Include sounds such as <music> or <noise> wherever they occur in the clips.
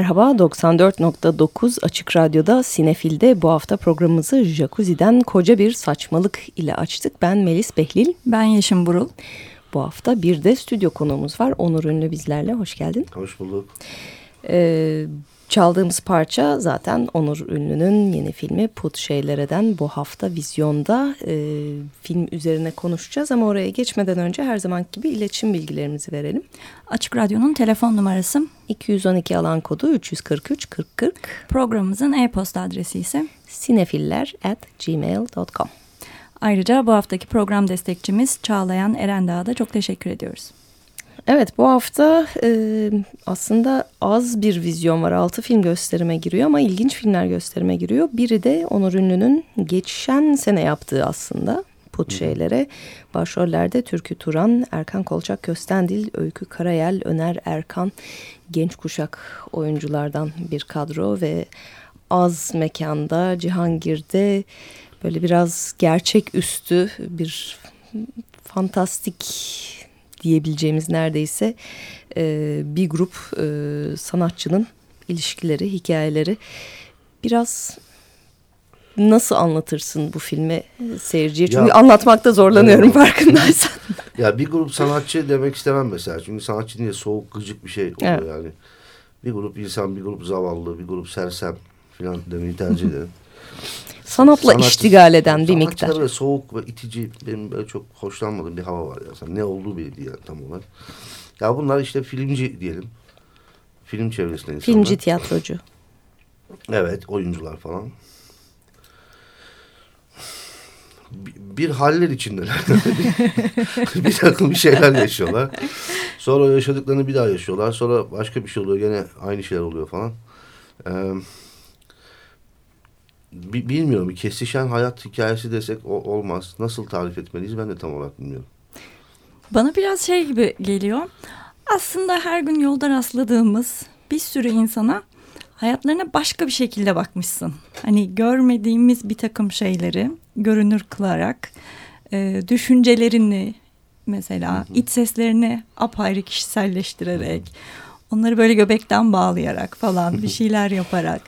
Merhaba 94.9 Açık Radyo'da Sinefil'de bu hafta programımızı Jacuzzi'den koca bir saçmalık ile açtık. Ben Melis Behlil. Ben Yeşim Burul. Bu hafta bir de stüdyo konuğumuz var. Onur Ünlü bizlerle. Hoş geldin. Hoş bulduk. Ee, çaldığımız parça zaten Onur Ünlü'nün yeni filmi Put Şeylere'den bu hafta vizyonda e, film üzerine konuşacağız. Ama oraya geçmeden önce her zaman gibi iletişim bilgilerimizi verelim. Açık Radyo'nun telefon numarası 212 alan kodu 343 4040 programımızın e-posta adresi ise sinefiller at gmail.com Ayrıca bu haftaki program destekçimiz Çağlayan Erendağ'a da çok teşekkür ediyoruz. Evet bu hafta e, aslında az bir vizyon var. Altı film gösterime giriyor ama ilginç filmler gösterime giriyor. Biri de Onur Ünlü'nün geçen sene yaptığı aslında put şeylere. Başrollerde Türkü Turan, Erkan Kolçak Köstendil, Öykü Karayel, Öner Erkan genç kuşak oyunculardan bir kadro ve az mekanda Cihangir'de böyle biraz gerçek üstü bir fantastik diyebileceğimiz neredeyse e, bir grup e, sanatçının ilişkileri, hikayeleri biraz nasıl anlatırsın bu filmi seyirciye? Çünkü Ya- anlatmakta zorlanıyorum Evet. farkındaysan. Ya bir grup sanatçı demek istemem mesela. Çünkü sanatçı diye soğuk gıcık bir şey oluyor Evet. yani. Bir grup insan, bir grup zavallı, bir grup sersem falan demeyi tercih ederim. <laughs> Sanatla Sanatçı- iştigal eden bir miktar. Böyle soğuk ve itici benim böyle çok hoşlanmadığım bir hava var ya. Sen Ne olduğu belli değil yani tam olarak. Ya bunlar işte filmci diyelim. Film çevresinde insanlar. Filmci, tiyatrocu. Evet oyuncular falan. Bir, bir haller içindeler. <laughs> bir, takım bir şeyler yaşıyorlar. Sonra yaşadıklarını bir daha yaşıyorlar. Sonra başka bir şey oluyor. Gene aynı şeyler oluyor falan. Bi- bilmiyorum. Bir kesişen hayat hikayesi desek o, olmaz. Nasıl tarif etmeliyiz ben de tam olarak bilmiyorum. Bana biraz şey gibi geliyor. Aslında her gün yolda rastladığımız bir sürü insana hayatlarına başka bir şekilde bakmışsın. Hani görmediğimiz bir takım şeyleri görünür kılarak e, düşüncelerini mesela iç seslerini apayrı kişiselleştirerek onları böyle göbekten bağlayarak falan bir şeyler yaparak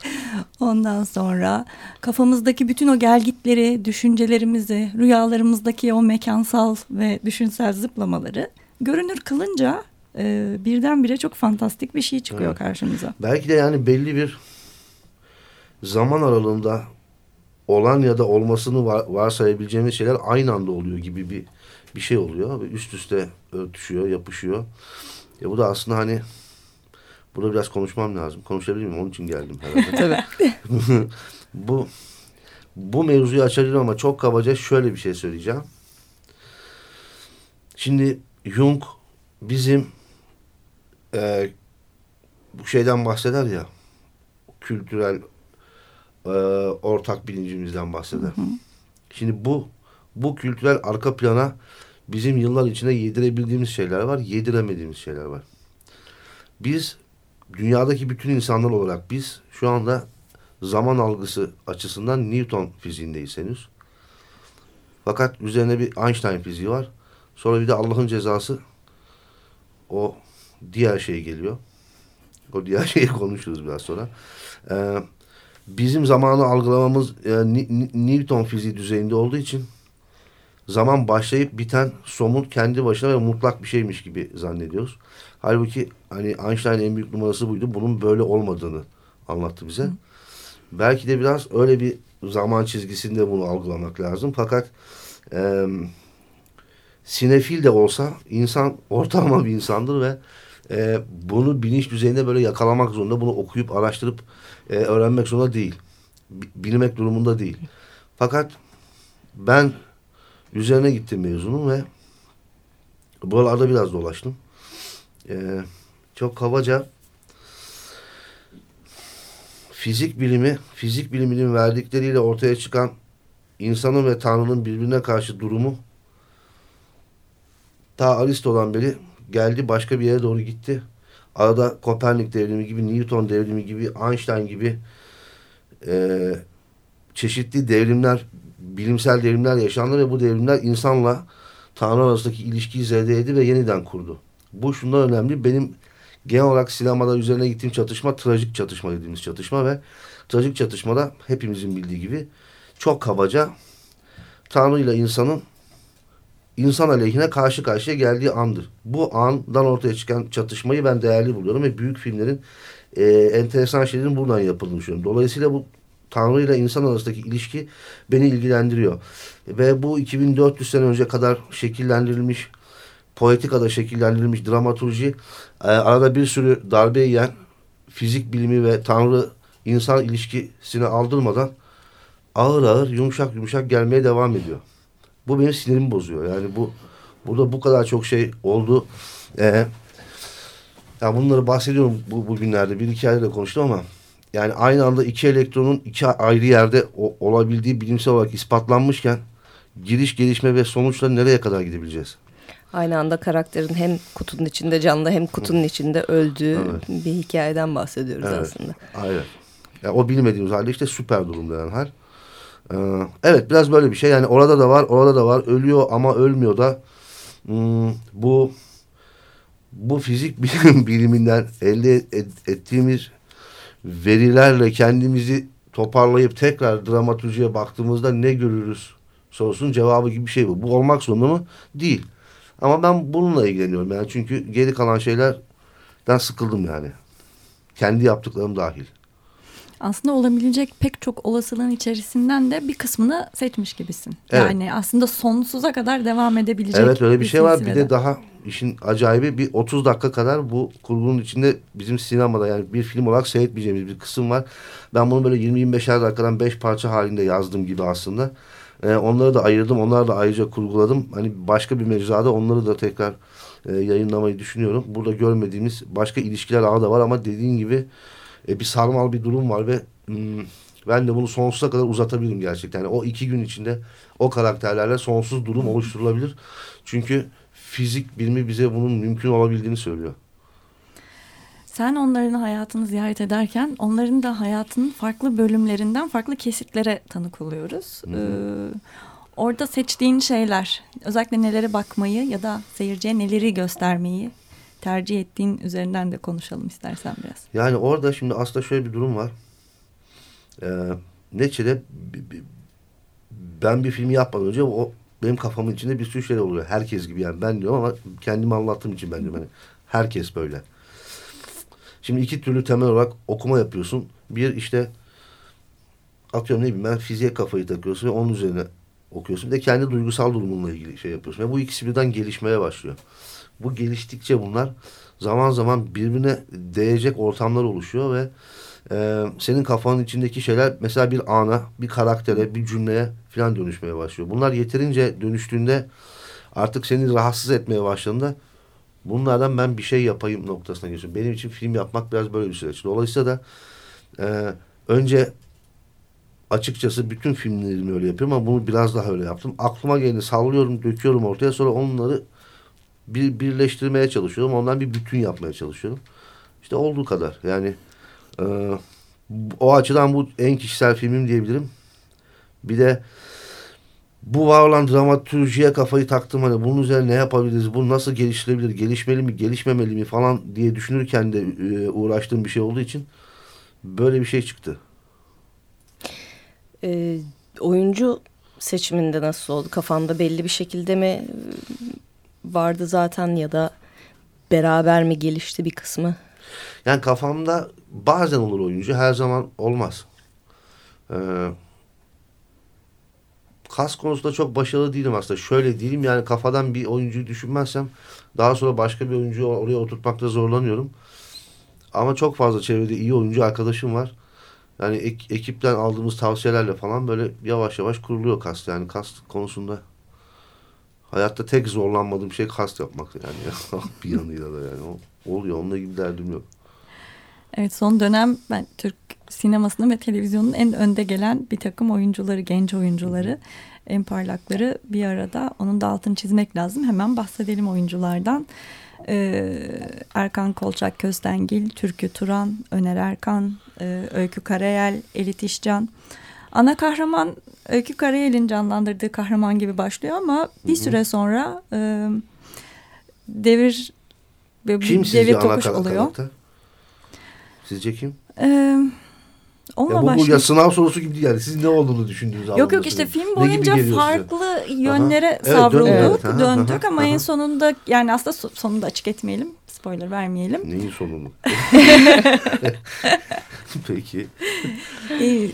ondan sonra kafamızdaki bütün o gelgitleri, düşüncelerimizi, rüyalarımızdaki o mekansal ve düşünsel zıplamaları görünür kılınca e, birdenbire çok fantastik bir şey çıkıyor Evet. karşımıza. Belki de yani belli bir zaman aralığında olan ya da olmasını var, varsayabileceğimiz şeyler aynı anda oluyor gibi bir bir şey oluyor ve üst üste örtüşüyor, yapışıyor. Ya bu da aslında hani burada biraz konuşmam lazım. Konuşabilir miyim? Onun için geldim herhalde. <laughs> Tabii. <laughs> bu bu mevzuyu açabilirim ama çok kabaca şöyle bir şey söyleyeceğim. Şimdi Jung bizim e, bu şeyden bahseder ya kültürel e, ortak bilincimizden bahseder. Şimdi bu bu kültürel arka plana bizim yıllar içinde yedirebildiğimiz şeyler var, yediremediğimiz şeyler var. Biz dünyadaki bütün insanlar olarak biz şu anda zaman algısı açısından Newton fiziğindeyiz henüz. Fakat üzerine bir Einstein fiziği var. Sonra bir de Allah'ın cezası o diğer şey geliyor. O diğer <laughs> şeyi konuşuruz biraz sonra. Ee, bizim zamanı algılamamız e, Newton fiziği düzeyinde olduğu için zaman başlayıp biten somut kendi başına ve mutlak bir şeymiş gibi zannediyoruz. Halbuki hani Einstein en büyük numarası buydu. Bunun böyle olmadığını anlattı bize. Hı. Belki de biraz öyle bir zaman çizgisinde bunu algılamak lazım. Fakat e, sinefil de olsa insan <laughs> ortalama bir insandır ve e, bunu bilinç düzeyinde böyle yakalamak zorunda. Bunu okuyup araştırıp e, öğrenmek zorunda değil. Bilmek durumunda değil. Fakat ben üzerine gittim mezunum ve buralarda biraz dolaştım. E, çok kabaca fizik bilimi, fizik biliminin verdikleriyle ortaya çıkan insanın ve Tanrı'nın birbirine karşı durumu ta Aristo'dan beri geldi başka bir yere doğru gitti. Arada Kopernik devrimi gibi, Newton devrimi gibi, Einstein gibi e, çeşitli devrimler, bilimsel devrimler yaşandı ve bu devrimler insanla Tanrı arasındaki ilişkiyi zedeledi ve yeniden kurdu. Bu şundan önemli. Benim genel olarak sinemada üzerine gittiğim çatışma trajik çatışma dediğimiz çatışma ve trajik çatışmada hepimizin bildiği gibi çok kabaca Tanrı ile insanın insan aleyhine karşı karşıya geldiği andır. Bu andan ortaya çıkan çatışmayı ben değerli buluyorum ve büyük filmlerin e, enteresan şeylerin buradan yapıldığını düşünüyorum. Dolayısıyla bu Tanrı ile insan arasındaki ilişki beni ilgilendiriyor. Ve bu 2400 sene önce kadar şekillendirilmiş, poetikada şekillendirilmiş dramaturji e, arada bir sürü darbe yiyen fizik bilimi ve Tanrı insan ilişkisini aldırmadan ağır ağır yumuşak yumuşak gelmeye devam ediyor. Bu benim sinirimi bozuyor. Yani bu burada bu kadar çok şey oldu. Ee, ya bunları bahsediyorum bu bugünlerde. Bir iki ayda da konuştum ama yani aynı anda iki elektronun iki ayrı yerde o, olabildiği bilimsel olarak ispatlanmışken giriş, gelişme ve sonuçla nereye kadar gidebileceğiz? Aynı anda karakterin hem kutunun içinde canlı hem kutunun içinde öldüğü evet. bir hikayeden bahsediyoruz evet. aslında. Aynen. Yani o bilmediğimiz halde işte süper durumda yani her. Ee, evet biraz böyle bir şey. Yani orada da var, orada da var. Ölüyor ama ölmüyor da. Hmm, bu bu fizik <laughs> bilim, biliminden elde et, ettiğimiz verilerle kendimizi toparlayıp tekrar dramaturjiye baktığımızda ne görürüz sorusunun cevabı gibi bir şey bu. Bu olmak zorunda mı? Değil. Ama ben bununla ilgileniyorum yani çünkü geri kalan şeylerden sıkıldım yani. Kendi yaptıklarım dahil aslında olabilecek pek çok olasılığın içerisinden de bir kısmını seçmiş gibisin. Evet. Yani aslında sonsuza kadar devam edebilecek. Evet öyle bir, bir şey var. Bir de daha işin acayibi bir 30 dakika kadar bu kurgunun içinde bizim sinemada yani bir film olarak seyretmeyeceğimiz bir kısım var. Ben bunu böyle 20-25'er dakikadan 5 parça halinde yazdım gibi aslında. Ee, onları da ayırdım. Onları da ayrıca kurguladım. Hani başka bir mecrada onları da tekrar e, yayınlamayı düşünüyorum. Burada görmediğimiz başka ilişkiler ağı da var ama dediğin gibi e, bir sarmal bir durum var ve hmm, ben de bunu sonsuza kadar uzatabilirim gerçekten. Yani o iki gün içinde o karakterlerle sonsuz durum oluşturulabilir. Çünkü fizik bilimi bize bunun mümkün olabildiğini söylüyor. Sen onların hayatını ziyaret ederken onların da hayatının farklı bölümlerinden farklı kesitlere tanık oluyoruz. Hı. Ee, orada seçtiğin şeyler özellikle nelere bakmayı ya da seyirciye neleri göstermeyi tercih ettiğin üzerinden de konuşalım istersen biraz. Yani orada şimdi aslında şöyle bir durum var. Ee, neticede ben bir film yapmadan önce o benim kafamın içinde bir sürü şey oluyor. Herkes gibi yani ben diyorum ama kendimi anlattığım için ben diyorum. Yani herkes böyle. Şimdi iki türlü temel olarak okuma yapıyorsun. Bir işte atıyorum ne bileyim ben fiziğe kafayı takıyorsun ve onun üzerine okuyorsun. Bir de kendi duygusal durumunla ilgili şey yapıyorsun. Ve bu ikisi birden gelişmeye başlıyor. Bu geliştikçe bunlar zaman zaman birbirine değecek ortamlar oluşuyor ve e, senin kafanın içindeki şeyler mesela bir ana, bir karaktere, bir cümleye falan dönüşmeye başlıyor. Bunlar yeterince dönüştüğünde artık seni rahatsız etmeye başladığında bunlardan ben bir şey yapayım noktasına geçiyorum. Benim için film yapmak biraz böyle bir süreç. Dolayısıyla da e, önce açıkçası bütün filmlerimi öyle yapıyorum ama bunu biraz daha öyle yaptım. Aklıma geleni sallıyorum, döküyorum ortaya sonra onları bir birleştirmeye çalışıyorum. Ondan bir bütün yapmaya çalışıyorum. İşte olduğu kadar. Yani e, o açıdan bu en kişisel filmim diyebilirim. Bir de bu var olan dramaturjiye kafayı taktım hani bunun üzerine ne yapabiliriz, bu nasıl geliştirebilir, gelişmeli mi, gelişmemeli mi falan diye düşünürken de e, uğraştığım bir şey olduğu için böyle bir şey çıktı. Ee, oyuncu seçiminde nasıl oldu? Kafanda belli bir şekilde mi e, vardı zaten ya da beraber mi gelişti bir kısmı? Yani kafamda bazen olur oyuncu her zaman olmaz. Ee, kas konusunda çok başarılı değilim aslında. Şöyle değilim yani kafadan bir oyuncuyu düşünmezsem daha sonra başka bir oyuncuyu oraya oturtmakta zorlanıyorum. Ama çok fazla çevrede iyi oyuncu arkadaşım var. Yani ek- ekipten aldığımız tavsiyelerle falan böyle yavaş yavaş kuruluyor kast. Yani kast konusunda hayatta tek zorlanmadığım şey kast yapmak yani <laughs> bir yanıyla da yani oluyor onunla ilgili derdim yok. Evet son dönem ben Türk sinemasının ve televizyonun en önde gelen bir takım oyuncuları, genç oyuncuları, en parlakları bir arada. Onun da altını çizmek lazım. Hemen bahsedelim oyunculardan. Ee, Erkan Kolçak Köstengil, Türkü Turan, Öner Erkan, e, Öykü Karayel, Elit İşcan. Ana kahraman Öykü Karayel'in canlandırdığı kahraman gibi başlıyor ama bir süre sonra e, devir ve Kim sizce devir ana tokuş oluyor. karakter? Sizce kim? Ee, onunla Ya bu, bu ya sınav sorusu gibi değil yani. Siz ne olduğunu düşündüğünüz Yok yok işte film boyunca farklı yönlere Evet, savrulduk, döndük. Aha, döndük aha, ama aha. en sonunda yani aslında so- sonunda açık etmeyelim, spoiler vermeyelim. Neyin sonunu? <laughs> <laughs> Peki. Ee,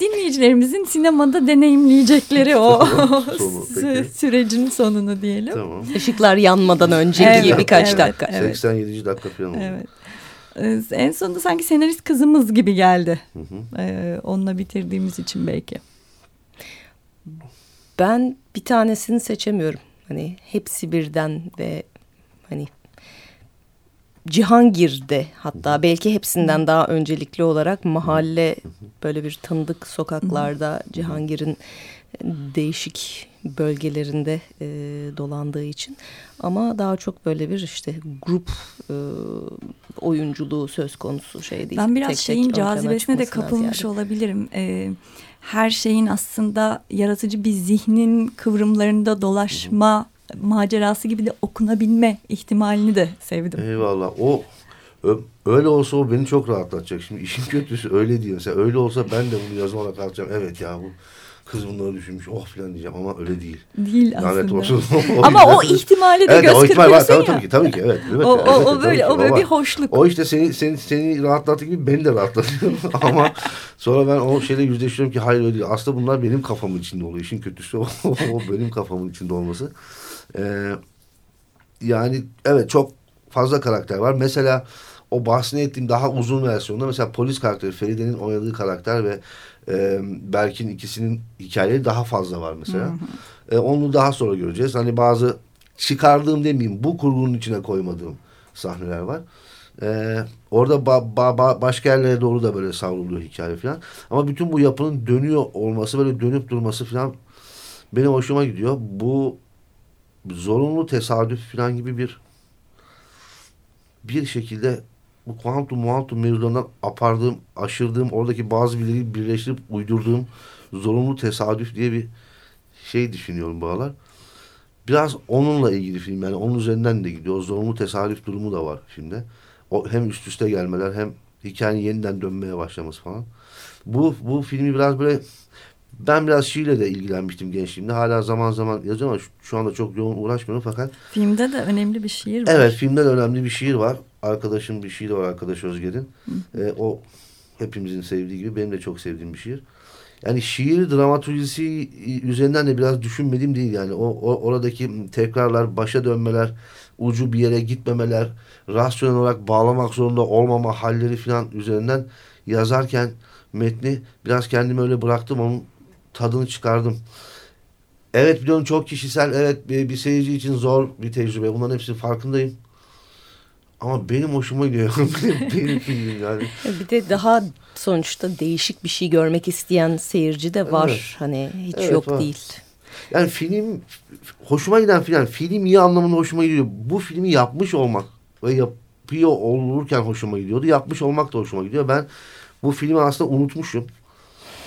dinleyicilerimizin sinemada deneyimleyecekleri o <laughs> Sonu, peki. sürecin sonunu diyelim. Tamam. Işıklar yanmadan önceki Evet, birkaç evet, dakika. evet. 87. dakika falan oldu. Evet. Ee, en sonunda sanki senarist kızımız gibi geldi. Hı hı. Ee, onunla bitirdiğimiz için belki. Ben bir tanesini seçemiyorum. Hani hepsi birden ve hani Cihangir'de hatta belki hepsinden daha öncelikli olarak mahalle böyle bir tanıdık sokaklarda Cihangir'in değişik bölgelerinde e, dolandığı için ama daha çok böyle bir işte grup e, oyunculuğu söz konusu şey değil. Ben biraz Tek tek şeyin plana cazibesine de kapılmış ziyade. olabilirim. Ee, her şeyin aslında yaratıcı bir zihnin kıvrımlarında dolaşma macerası gibi de okunabilme ihtimalini de sevdim. Eyvallah. O öyle olsa o beni çok rahatlatacak. Şimdi işin kötüsü öyle diyor. Mesela öyle olsa ben de bunu yazı olarak alacağım. Evet ya bu kız bunları düşünmüş. Oh filan diyeceğim ama öyle değil. Değil Lanet aslında. olsun. <laughs> Ama o ihtimali de evet, göz o ihtimal var. kırpıyorsun Tabii, tabii ki. Tabii ki. Evet. evet O, o, o böyle o böyle bir hoşluk. O işte seni seni seni rahatlattığı gibi beni de rahatlatıyor. <laughs> Ama sonra ben o şeyle yüzleşiyorum ki hayır öyle değil. Aslında bunlar benim kafamın içinde oluyor. İşin kötüsü o, <laughs> o benim kafamın içinde olması. Ee, yani evet çok fazla karakter var. Mesela o bahsini ettiğim daha uzun versiyonda mesela polis karakteri Feride'nin oynadığı karakter ve e, Berk'in ikisinin hikayeleri daha fazla var mesela. E, onu daha sonra göreceğiz. Hani bazı çıkardığım demeyeyim bu kurgunun içine koymadığım sahneler var. E, orada ba, ba, ba- başka yerlere doğru da böyle savruluyor hikaye falan. Ama bütün bu yapının dönüyor olması böyle dönüp durması falan benim hoşuma gidiyor. Bu zorunlu tesadüf falan gibi bir bir şekilde bu kuantum muantum mevzularından apardığım, aşırdığım, oradaki bazı bilgileri birleştirip uydurduğum zorunlu tesadüf diye bir şey düşünüyorum bu aralar. Biraz onunla ilgili film yani onun üzerinden de gidiyor. O zorunlu tesadüf durumu da var filmde. O hem üst üste gelmeler hem hikayenin yeniden dönmeye başlaması falan. Bu bu filmi biraz böyle ben biraz şiirle de ilgilenmiştim gençliğimde. Hala zaman zaman yazıyorum ama şu, şu anda çok yoğun uğraşmıyorum fakat Filmde de önemli bir şiir var. Evet filmden önemli bir şiir var. Arkadaşım bir şiiri var arkadaş Özger'in. Ee, o hepimizin sevdiği gibi benim de çok sevdiğim bir şiir. Yani şiir dramaturjisi üzerinden de biraz düşünmediğim değil yani. O, o oradaki tekrarlar, başa dönmeler, ucu bir yere gitmemeler, rasyonel olarak bağlamak zorunda olmama halleri falan üzerinden yazarken metni biraz kendimi öyle bıraktım. Onun tadını çıkardım. Evet biliyorum çok kişisel. Evet bir, bir seyirci için zor bir tecrübe. Bunların hepsinin farkındayım. Ama benim hoşuma gidiyor. <laughs> benim, filmim yani. Bir de daha sonuçta değişik bir şey görmek isteyen seyirci de var. Evet. Hani hiç Evet, yok var. değil. Yani film hoşuma giden film. Film iyi anlamında hoşuma gidiyor. Bu filmi yapmış olmak ve yapıyor olurken hoşuma gidiyordu. Yapmış olmak da hoşuma gidiyor. Ben bu filmi aslında unutmuşum.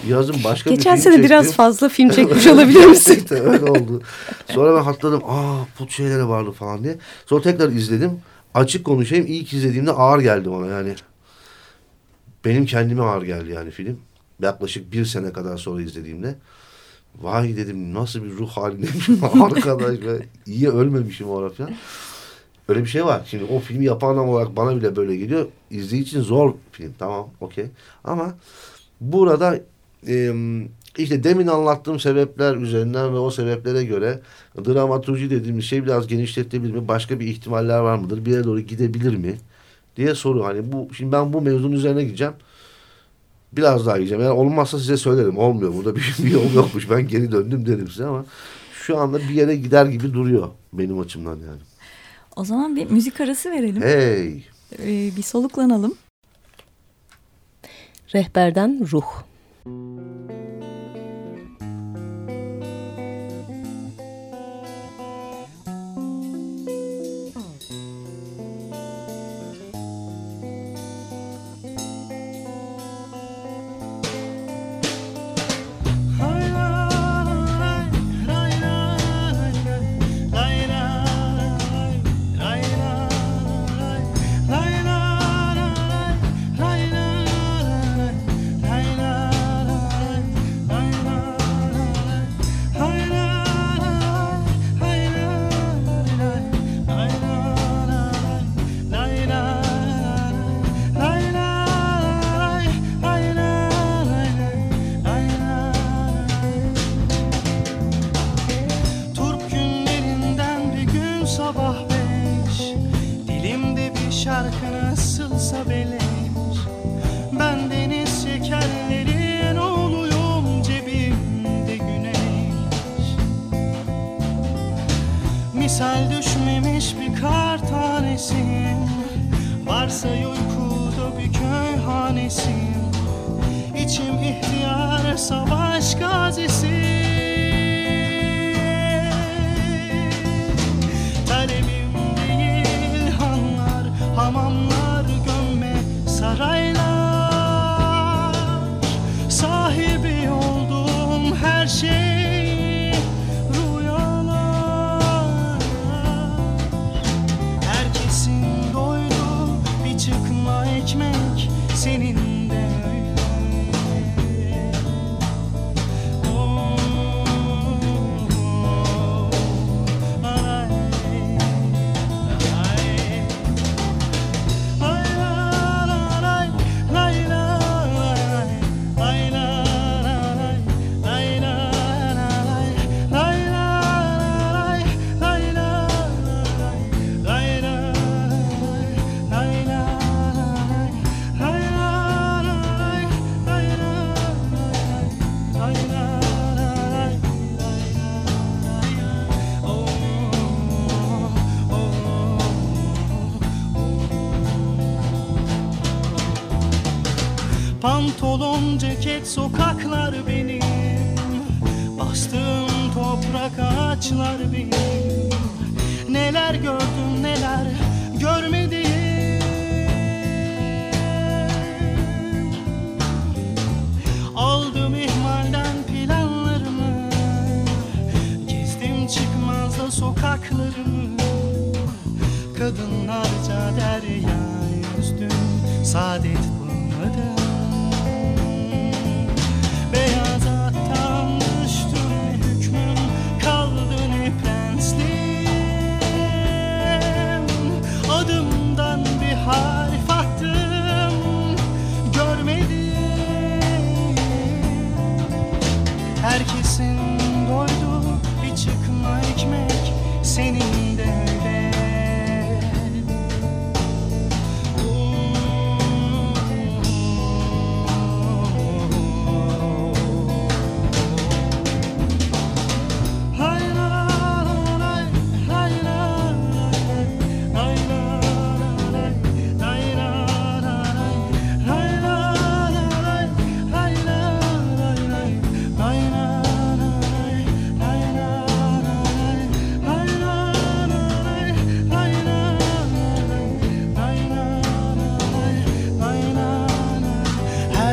Yazın başka Geçen bir film sene biraz fazla film <laughs> çekmiş olabilir misin? Öyle oldu. Sonra ben hatırladım. Aa bu şeylere vardı falan diye. Sonra tekrar izledim. Açık konuşayım. İlk izlediğimde ağır geldi bana yani. Benim kendime ağır geldi yani film. yaklaşık bir sene kadar sonra izlediğimde vay dedim nasıl bir ruh halindeymişim <laughs> arkadaş ve iyi ölmemişim o ara falan. Öyle bir şey var. Şimdi o filmi yapan olarak bana bile böyle geliyor. İzleyici için zor film. Tamam okey. Ama burada e, işte demin anlattığım sebepler üzerinden ve o sebeplere göre dramaturji dediğimiz şey biraz genişletilebilir mi? Başka bir ihtimaller var mıdır? Bir yere doğru gidebilir mi? diye soru. Hani bu şimdi ben bu mevzunun üzerine gideceğim. Biraz daha gideceğim. Eğer olmazsa size söylerim. Olmuyor. Burada <laughs> bir, bir yol yokmuş. Ben geri döndüm derim size ama şu anda bir yere gider gibi duruyor benim açımdan yani. O zaman bir müzik arası verelim. Hey. Ee, bir soluklanalım. Rehberden Ruh. Turp ceket, sokaklar benim. Bastığım toprak ağaçlar benim. Neler gördüm neler görmedim. Aldım ihmalden planlarımı. Gezdim çıkmazda sokaklarımı. Kadınlarca derya yüzdüm Saadet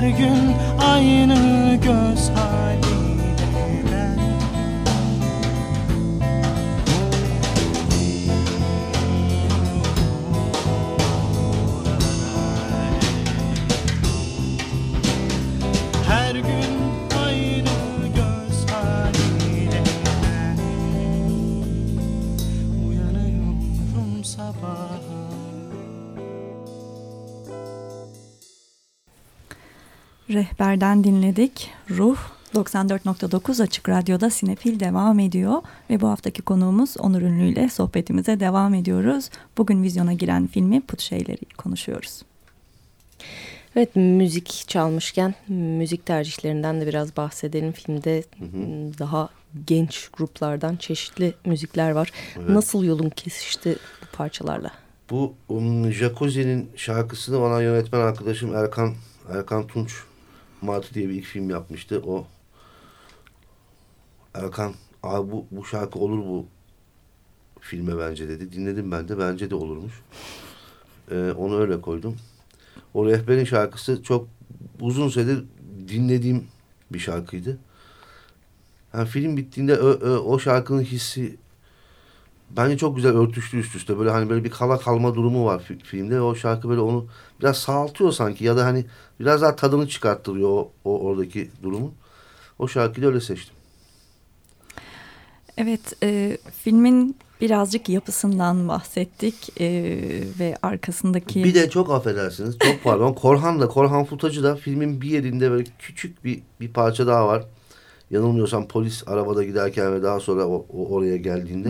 her gün aynı göz hali. Rehberden dinledik. Ruh 94.9 Açık Radyo'da Sinefil devam ediyor ve bu haftaki konuğumuz Onur Ünlü ile sohbetimize devam ediyoruz. Bugün vizyona giren filmi Put Şeyleri konuşuyoruz. Evet müzik çalmışken müzik tercihlerinden de biraz bahsedelim. Filmde daha genç gruplardan çeşitli müzikler var. Evet. Nasıl yolun kesişti bu parçalarla? Bu um, Jacuzzi'nin şarkısını bana yönetmen arkadaşım Erkan Erkan Tunç Martı diye bir ilk film yapmıştı. O Erkan abi bu, bu şarkı olur bu filme bence dedi. Dinledim ben de bence de olurmuş. Ee, onu öyle koydum. O rehberin şarkısı çok uzun süredir dinlediğim bir şarkıydı. Yani film bittiğinde ö, ö, o şarkının hissi bence çok güzel örtüştü üst üste. Böyle hani böyle bir kala kalma durumu var fi- filmde. O şarkı böyle onu biraz sağaltıyor sanki ya da hani biraz daha tadını çıkarttırıyor o, o oradaki durumu. O şarkıyı da öyle seçtim. Evet, e, filmin birazcık yapısından bahsettik e, ve arkasındaki... Bir de çok affedersiniz, çok pardon. Korhan da, Korhan Futacı da filmin bir yerinde böyle küçük bir bir parça daha var. Yanılmıyorsam polis arabada giderken ve daha sonra o, o oraya geldiğinde.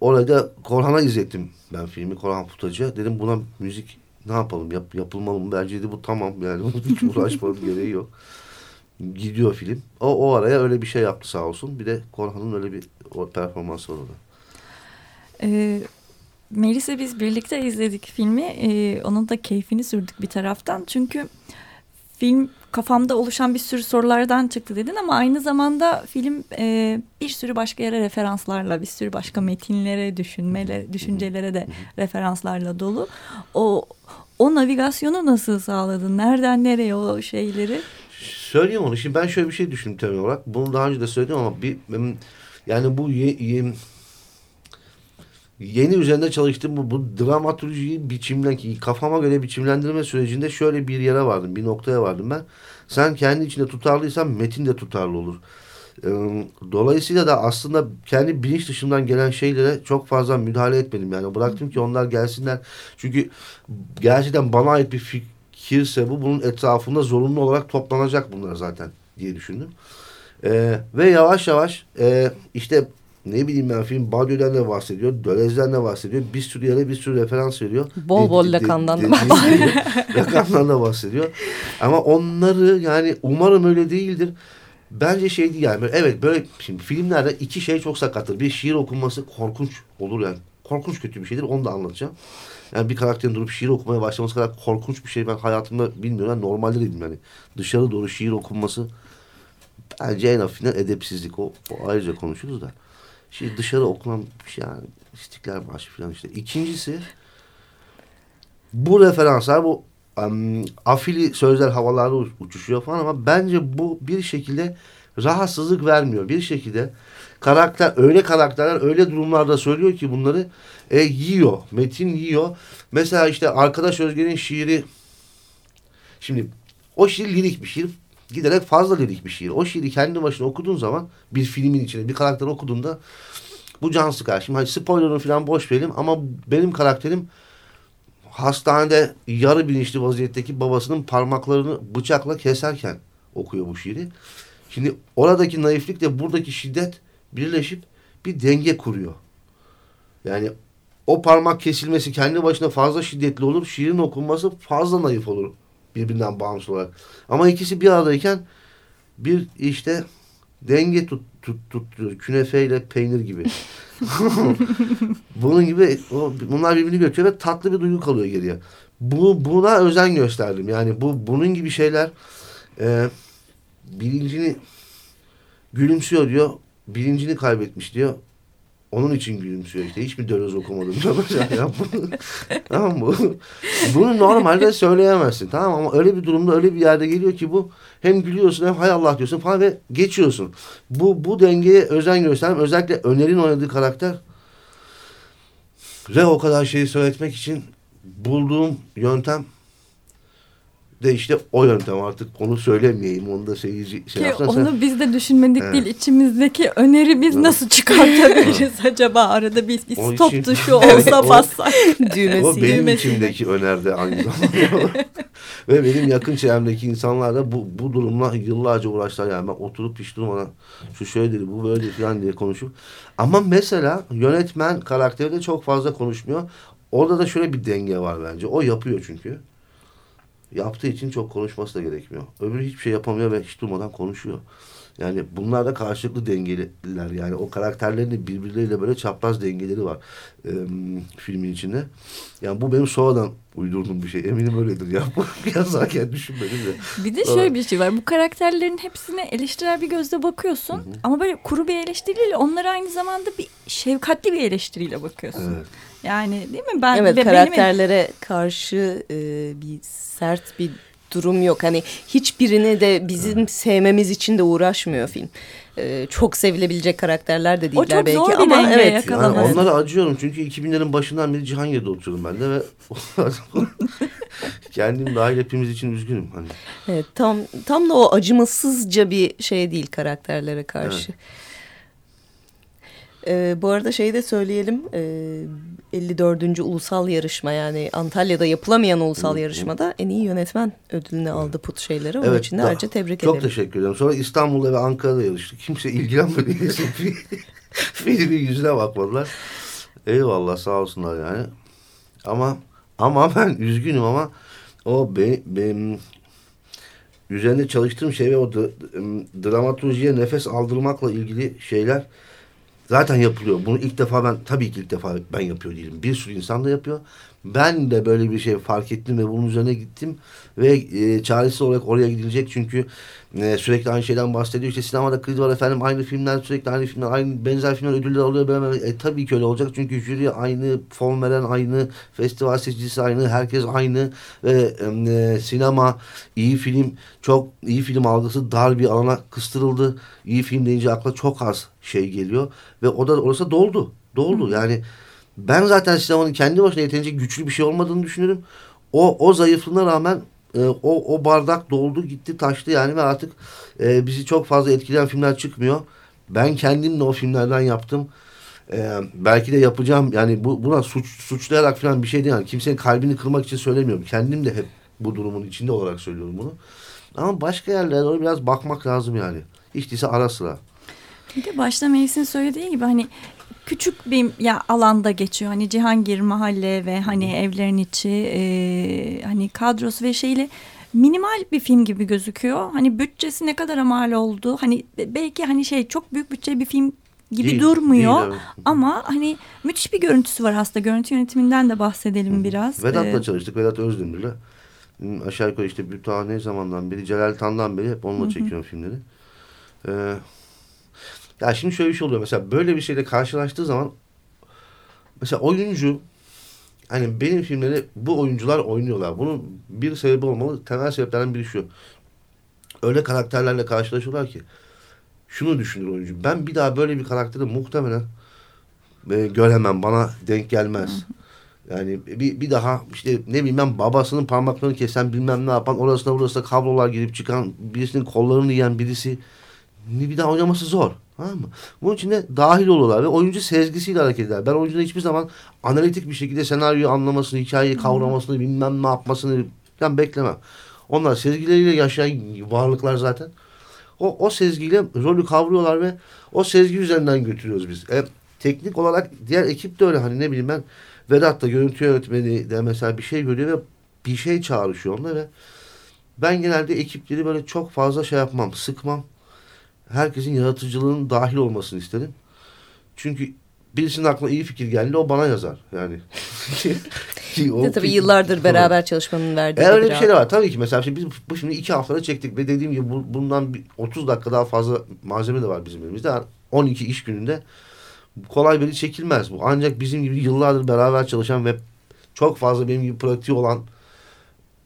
Orada Korhan'a izlettim ben filmi Korhan Futacı'ya. Dedim buna müzik ne yapalım yap, yapılmalı mı? Bence de bu tamam yani <laughs> hiç uğraşmanın gereği yok. Gidiyor film. O, o araya öyle bir şey yaptı sağ olsun. Bir de Korhan'ın öyle bir o performansı orada. E, Melis'le biz birlikte izledik filmi. E, onun da keyfini sürdük bir taraftan. Çünkü film kafamda oluşan bir sürü sorulardan çıktı dedin ama aynı zamanda film e, bir sürü başka yere referanslarla, bir sürü başka metinlere, düşünmeler, düşüncelere de referanslarla dolu. O o navigasyonu nasıl sağladın? Nereden nereye o şeyleri? Söyleyeyim onu. Şimdi ben şöyle bir şey düşündüm temel olarak. Bunu daha önce de söyledim ama bir yani bu ye- yeni üzerinde çalıştığım bu, bu dramaturjiyi biçimlen kafama göre biçimlendirme sürecinde şöyle bir yere vardım. Bir noktaya vardım ben. Sen kendi içinde tutarlıysan metin de tutarlı olur. Ee, Dolayısıyla da aslında kendi bilinç dışından gelen şeylere çok fazla müdahale etmedim. Yani bıraktım ki onlar gelsinler. Çünkü gerçekten bana ait bir fikirse bu bunun etrafında zorunlu olarak toplanacak bunlar zaten diye düşündüm. Ee, ve yavaş yavaş e, işte ne bileyim ben film Badyö'den de bahsediyor, Dölez'den de bahsediyor. Bir sürü yere bir sürü referans veriyor. Bol bol De- Lacan'dan da bahsediyor. <laughs> Lacan'dan da bahsediyor. Ama onları yani umarım öyle değildir. Bence şey değil yani. Evet böyle şimdi filmlerde iki şey çok sakattır. Bir şiir okunması korkunç olur yani. Korkunç kötü bir şeydir. Onu da anlatacağım. Yani bir karakterin durup şiir okumaya başlaması kadar korkunç bir şey ben hayatımda bilmiyorum. Yani normalde değilim yani. Dışarı doğru şiir okunması bence en hafifinden edepsizlik. O, o ayrıca konuşuruz da. Şimdi dışarı okunan şey yani İstiklal Marşı falan işte. İkincisi bu referanslar bu em, afili sözler havalarda uçuşuyor falan ama bence bu bir şekilde rahatsızlık vermiyor. Bir şekilde karakter öyle karakterler öyle durumlarda söylüyor ki bunları e, yiyor. Metin yiyor. Mesela işte Arkadaş Özge'nin şiiri şimdi o şiir lirik bir şiir. Giderek fazla lirik bir şiir. O şiiri kendi başına okuduğun zaman bir filmin içinde bir karakter okuduğunda bu can sıkar. Şimdi hani spoilerını falan boş verelim ama benim karakterim hastanede yarı bilinçli vaziyetteki babasının parmaklarını bıçakla keserken okuyor bu şiiri. Şimdi oradaki naiflikle buradaki şiddet birleşip bir denge kuruyor. Yani o parmak kesilmesi kendi başına fazla şiddetli olur. Şiirin okunması fazla naif olur birbirinden bağımsız olarak. Ama ikisi bir aradayken bir işte denge tut, tut, tutturuyor. Künefeyle peynir gibi. <laughs> Bunun gibi o, bunlar birbirini götürüyor ve tatlı bir duygu kalıyor geriye. Bu, buna özen gösterdim. Yani bu bunun gibi şeyler e, bilincini gülümsüyor diyor. Bilincini kaybetmiş diyor. Onun için gülümsüyor işte. Hiç mi dönoz okumadım <laughs> tamam mı? Bunu normalde söyleyemezsin. Tamam ama öyle bir durumda öyle bir yerde geliyor ki bu hem gülüyorsun hem hay Allah diyorsun falan ve geçiyorsun. Bu bu dengeye özen gösterdim. Özellikle Öner'in oynadığı karakter ve o kadar şeyi söyletmek için bulduğum yöntem de işte o yöntem artık onu söylemeyeyim. Onu da seyirci şey Ki yapsana. onu biz de düşünmedik Evet. değil. İçimizdeki öneri biz nasıl çıkartabiliriz <laughs> acaba? Arada bir, bir stop için- tuşu <laughs> olsa bassak. Düğmesi. <laughs> O benim düğmesi. içimdeki önerde aynı zamanda. Ve benim yakın çevremdeki insanlar da bu, bu durumla yıllarca uğraştılar. Yani ben oturup hiç durmadan şu şöyle dedi, bu böyle falan diye konuşup. Ama mesela yönetmen karakteri de çok fazla konuşmuyor. Orada da şöyle bir denge var bence. O yapıyor çünkü. Yaptığı için çok konuşması da gerekmiyor. Öbürü hiçbir şey yapamıyor ve hiç durmadan konuşuyor. Yani bunlar da karşılıklı dengeliler. Yani o karakterlerin de birbirleriyle böyle çapraz dengeleri var e, filmin içinde. Yani bu benim sonradan uydurduğum bir şey. Eminim öyledir ya. Yazarken <laughs> düşünmedim de. Bir de şöyle bir şey var. Bu karakterlerin hepsine eleştirel bir gözle bakıyorsun. Ama böyle kuru bir eleştiriyle onlara aynı zamanda bir şefkatli bir eleştiriyle bakıyorsun. Evet. Yani değil mi? Ben Evet ve benim- karakterlere karşı e, bir sert bir durum yok. Hani hiçbirini de bizim sevmemiz için de uğraşmıyor film. E, çok sevilebilecek karakterler de değiller çok belki zor bir ama evet. yakalamak. Yani evet. onlara acıyorum çünkü 2000'lerin başından beri Cihangir'de oturuyorum ben de ve <laughs> kendim dahil hepimiz için üzgünüm. Hani Evet, tam tam da o acımasızca bir şey değil karakterlere karşı. Ee, bu arada şeyi de söyleyelim. Ee, 54. ulusal yarışma yani Antalya'da yapılamayan ulusal yarışmada en iyi yönetmen ödülünü aldı put şeyleri. Onun için de ayrıca tebrik Çok ederim. teşekkür ederim. Sonra İstanbul'da ve Ankara'da yarıştık. Kimse ilgilenmedi. <laughs> Filmin yüzüne bakmadılar. Eyvallah sağ olsunlar yani. Ama ama ben üzgünüm ama o be, benim üzerinde çalıştığım şey ve o d- d- dramaturjiye nefes aldırmakla ilgili şeyler zaten yapılıyor. Bunu ilk defa ben tabii ki ilk defa ben yapıyor değilim. Bir sürü insan da yapıyor. Ben de böyle bir şey fark ettim ve bunun üzerine gittim ve e, çaresiz olarak oraya gidilecek çünkü e, sürekli aynı şeyden bahsediyor. İşte sinemada kriz var efendim aynı filmler sürekli aynı filmler aynı benzer filmler ödüller alıyor. Böyle, e, tabii ki öyle olacak çünkü jüri aynı, fon veren aynı, festival seçicisi aynı, herkes aynı ve e, sinema iyi film çok iyi film algısı dar bir alana kıstırıldı. İyi film deyince akla çok az şey geliyor ve o da orası doldu. Doldu yani ben zaten sinemanın kendi başına yeterince güçlü bir şey olmadığını düşünüyorum. O o zayıflığına rağmen e, o o bardak doldu gitti taştı yani ve artık e, bizi çok fazla etkileyen filmler çıkmıyor. Ben kendim de o filmlerden yaptım. E, belki de yapacağım yani bu buna suç suçlayarak falan bir şey değil. Yani kimsenin kalbini kırmak için söylemiyorum. Kendim de hep bu durumun içinde olarak söylüyorum bunu. Ama başka yerlere doğru biraz bakmak lazım yani. Hiç değilse ara sıra. Bir de başta Melis'in söylediği gibi hani küçük bir ya alanda geçiyor. Hani Cihangir mahalle ve hani evlerin içi e, hani kadrosu ve şeyle minimal bir film gibi gözüküyor. Hani bütçesi ne kadar mal oldu. Hani be- belki hani şey çok büyük bütçe bir film gibi Değil, durmuyor. değil, evet. Ama hani müthiş bir görüntüsü var aslında. Görüntü yönetiminden de bahsedelim biraz. Vedat'la Ee, çalıştık. Vedat Özdemir'le. Aşağı yukarı işte bir ta ne zamandan beri Celal Tan'dan beri hep onunla çekiyorum filmleri. Ee, ya şimdi şöyle bir şey oluyor. Mesela böyle bir şeyle karşılaştığı zaman mesela oyuncu hani benim filmleri bu oyuncular oynuyorlar. Bunun bir sebebi olmalı. Temel sebeplerden biri şu. Öyle karakterlerle karşılaşıyorlar ki şunu düşünür oyuncu. Ben bir daha böyle bir karakteri muhtemelen e, göremem. Bana denk gelmez. Yani bir, bir daha işte ne bileyim ben babasının parmaklarını kesen bilmem ne yapan orasına burasına kablolar girip çıkan birisinin kollarını yiyen birisi bir daha oynaması zor. Tamam mı? Bunun için de dahil oluyorlar ve oyuncu sezgisiyle hareket eder. Ben oyuncunun hiçbir zaman analitik bir şekilde senaryoyu anlamasını, hikayeyi kavramasını, bilmem ne yapmasını falan beklemem. Onlar sezgileriyle yaşayan varlıklar zaten. O, o sezgiyle rolü kavruyorlar ve o sezgi üzerinden götürüyoruz biz. E, teknik olarak diğer ekip de öyle hani ne bileyim ben Vedat da görüntü yönetmeni de mesela bir şey görüyor ve bir şey çağrışıyor onunla ve ben genelde ekipleri böyle çok fazla şey yapmam, sıkmam. Herkesin yaratıcılığının dahil olmasını isterim. Çünkü birisinin aklına iyi fikir geldi o bana yazar yani. <laughs> Ki o tabii yıllardır beraber <laughs> çalışmanın verdiği eğer öyle bir şey var. Tabii ki mesela şimdi biz bu şimdi iki haftada çektik ve dediğim gibi bu- bundan bir 30 dakika daha fazla malzeme de var bizim elimizde. Yani 12 iş gününde kolay böyle çekilmez bu. Ancak bizim gibi yıllardır beraber çalışan ve çok fazla benim gibi pratiği olan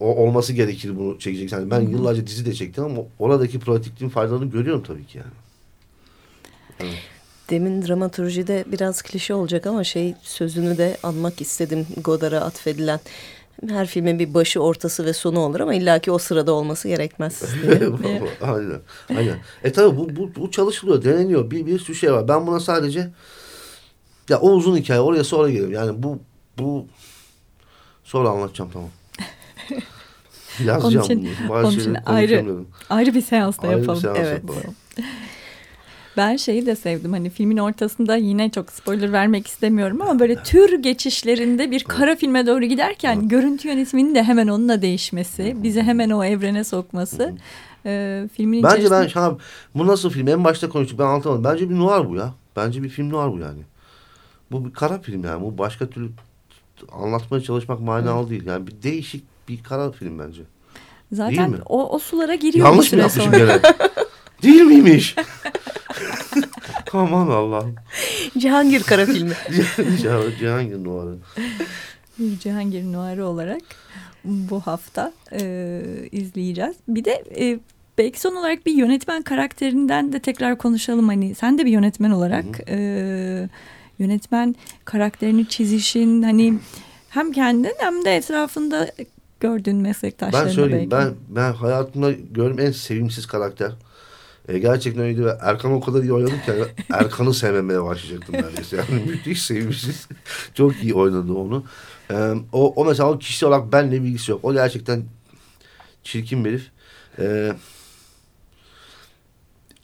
o olması gerekir bunu çekecek. Yani ben yıllarca dizi de çektim ama oradaki pratikliğin faydalarını görüyorum tabii ki yani. Demin dramaturjide biraz klişe olacak ama şey sözünü de anmak istedim Godard'a atfedilen. Her filmin bir başı, ortası ve sonu olur ama illaki o sırada olması gerekmez. <laughs> aynen. Aynen. E tabi bu, bu, bu çalışılıyor, deneniyor. Bir, bir sürü şey var. Ben buna sadece ya o uzun hikaye oraya sonra gelirim. Yani bu bu sonra anlatacağım tamam. Yazacağım Onun için- bunu. Onun için ayrı-. Ayrı bir seansta Ayrı bir yapalım. seans Evet. yapalım. Ben şeyi de sevdim hani filmin ortasında yine çok spoiler vermek istemiyorum ama böyle tür geçişlerinde bir kara filme doğru giderken görüntü yönetiminin de hemen onunla değişmesi, bizi hemen o evrene sokması e, filmin Bence içerisinde... ben şuna, bu nasıl film? En başta konuştuk ben anlatamadım. Bence bir noir bu ya. Bence bir film noir bu yani. Bu bir kara film yani. Bu başka türlü anlatmaya çalışmak manalı değil. Yani bir değişik bir kara film bence. Zaten Değil mi? o, o sulara giriyor Yanlış bir mı yapmışım sonra. gene? <laughs> değil miymiş? <laughs> Aman Allah'ım. Cihangir kara <laughs> filmi. Cih- Cihangir Noir'ı. Cihangir Noir'ı olarak bu hafta e, izleyeceğiz. Bir de e, belki son olarak bir yönetmen karakterinden de tekrar konuşalım. Hani sen de bir yönetmen olarak e, yönetmen karakterini çizişin hani hem kendin hem de etrafında gördüğün meslektaşlarına Ben söyleyeyim. belki. Ben, ben hayatımda gördüğüm en sevimsiz karakter. E, gerçekten öyleydi ve Erkan o kadar iyi oynadı ki <laughs> Erkan'ı sevmemeye başlayacaktım neredeyse. Yani <laughs> müthiş sevimsiz. Çok iyi oynadı onu. E, o, o mesela o kişi olarak benle bir ilgisi yok. O gerçekten çirkin bir herif. E,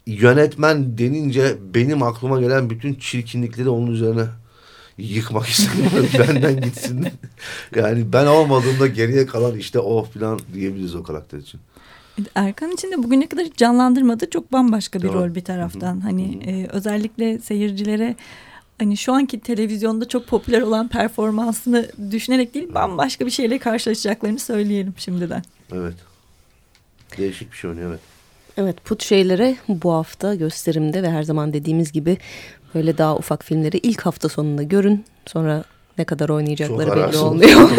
yönetmen denince benim aklıma gelen bütün çirkinlikleri onun üzerine yıkmak istemiyorum. <laughs> Benden gitsin. Yani ben olmadığımda geriye kalan işte o falan diyebiliriz o karakter için. Erkan için de bugüne kadar canlandırmadığı çok bambaşka bir Tamam. rol bir taraftan. Hani e, özellikle seyircilere hani şu anki televizyonda çok popüler olan performansını düşünerek değil bambaşka bir şeyle karşılaşacaklarını söyleyelim şimdiden. Evet. Değişik bir şey oynuyor evet. Evet put şeylere bu hafta gösterimde ve her zaman dediğimiz gibi böyle daha ufak filmleri ilk hafta sonunda görün. Sonra ne kadar oynayacakları Çok belli olmuyor. <laughs>